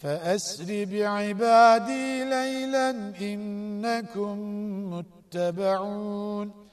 فأسر بعبادي ليلا إنكم متبعون.